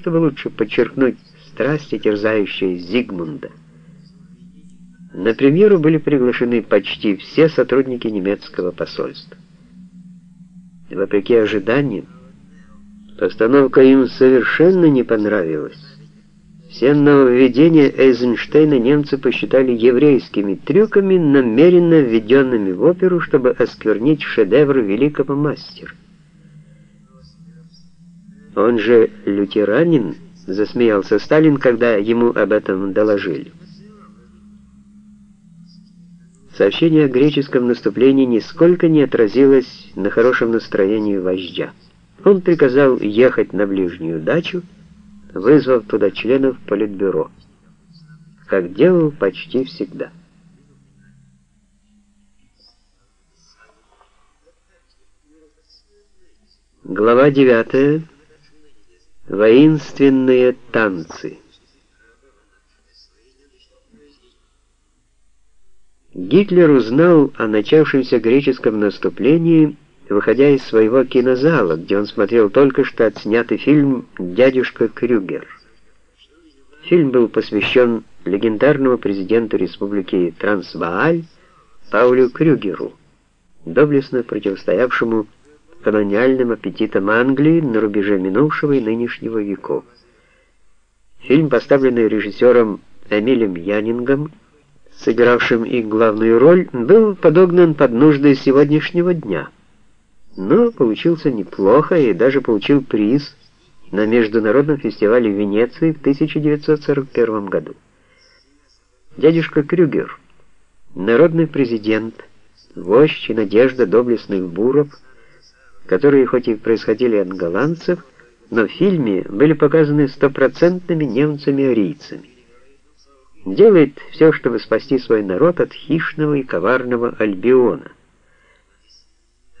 чтобы лучше подчеркнуть страсти, терзающие Зигмунда. На премьеру были приглашены почти все сотрудники немецкого посольства. Вопреки ожиданиям, постановка им совершенно не понравилась. Все нововведения Эйзенштейна немцы посчитали еврейскими трюками, намеренно введенными в оперу, чтобы осквернить шедевр великого мастера. Он же лютеранин, засмеялся Сталин, когда ему об этом доложили. Сообщение о греческом наступлении нисколько не отразилось на хорошем настроении вождя. Он приказал ехать на ближнюю дачу, вызвав туда членов Политбюро, как делал почти всегда. Глава 9. Воинственные танцы. Гитлер узнал о начавшемся греческом наступлении, выходя из своего кинозала, где он смотрел только что отснятый фильм «Дядюшка Крюгер». Фильм был посвящен легендарному президенту республики Трансвааль Паулю Крюгеру, доблестно противостоявшему колониальным аппетитам Англии на рубеже минувшего и нынешнего веков. Фильм, поставленный режиссером Эмилем Янингом, сыгравшим и главную роль, был подогнан под нужды сегодняшнего дня. Но получился неплохо и даже получил приз на Международном фестивале в Венеции в 1941 году. Дядюшка Крюгер, народный президент, вождь и надежда доблестных буров, которые хоть и происходили от голландцев, но в фильме были показаны стопроцентными немцами-арийцами делает все, чтобы спасти свой народ от хищного и коварного Альбиона.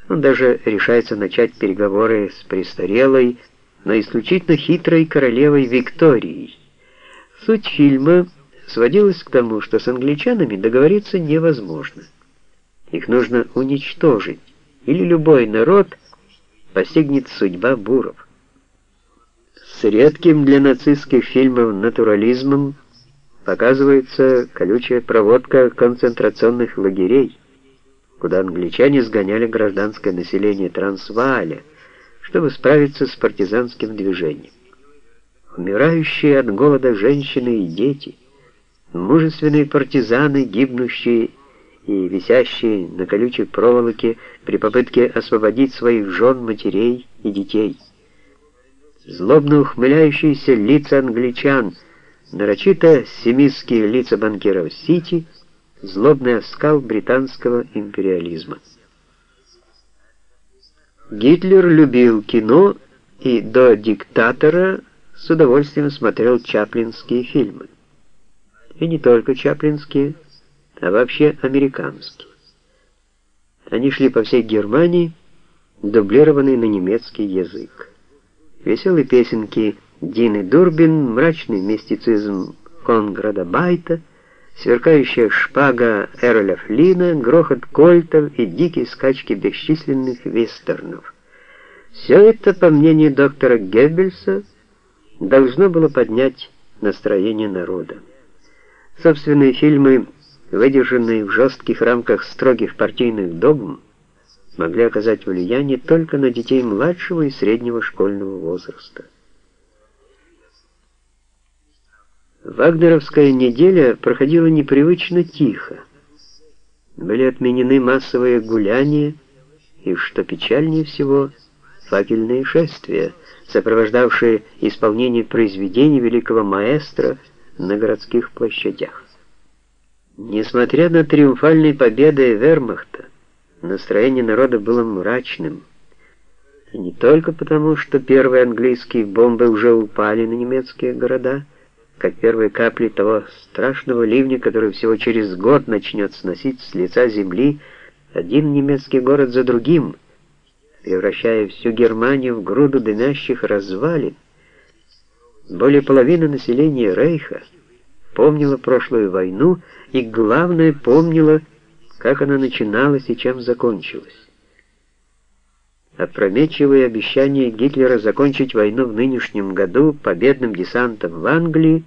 Он даже решается начать переговоры с престарелой, но исключительно хитрой королевой Викторией. Суть фильма сводилась к тому, что с англичанами договориться невозможно. Их нужно уничтожить, или любой народ постигнет судьба буров. С редким для нацистских фильмов натурализмом показывается колючая проводка концентрационных лагерей, куда англичане сгоняли гражданское население Трансвааля, чтобы справиться с партизанским движением. Умирающие от голода женщины и дети, мужественные партизаны, гибнущие и висящие на колючей проволоке при попытке освободить своих жен, матерей и детей. Злобно ухмыляющиеся лица англичан — нарочито семистские лица банкиров Сити, злобный оскал британского империализма. Гитлер любил кино и до диктатора с удовольствием смотрел чаплинские фильмы. И не только чаплинские, а вообще американские. Они шли по всей Германии, дублированные на немецкий язык. Веселые песенки Дины Дурбин, мрачный мистицизм Конграда Байта, сверкающая шпага Эроля Флина, грохот кольтов и дикие скачки бесчисленных вестернов. Все это, по мнению доктора Геббельса, должно было поднять настроение народа. Собственные фильмы, выдержанные в жестких рамках строгих партийных догм, могли оказать влияние только на детей младшего и среднего школьного возраста. Вагнеровская неделя проходила непривычно тихо. Были отменены массовые гуляния и, что печальнее всего, факельные шествия, сопровождавшие исполнение произведений великого маэстро на городских площадях. Несмотря на триумфальные победы Вермахта, настроение народа было мрачным. И не только потому, что первые английские бомбы уже упали на немецкие города, как первые капли того страшного ливня, который всего через год начнет сносить с лица земли один немецкий город за другим, превращая всю Германию в груду дымящих развалин. Более половины населения Рейха помнила прошлую войну и, главное, помнила, как она начиналась и чем закончилась. опрометчивые обещания Гитлера закончить войну в нынешнем году победным десантом в Англии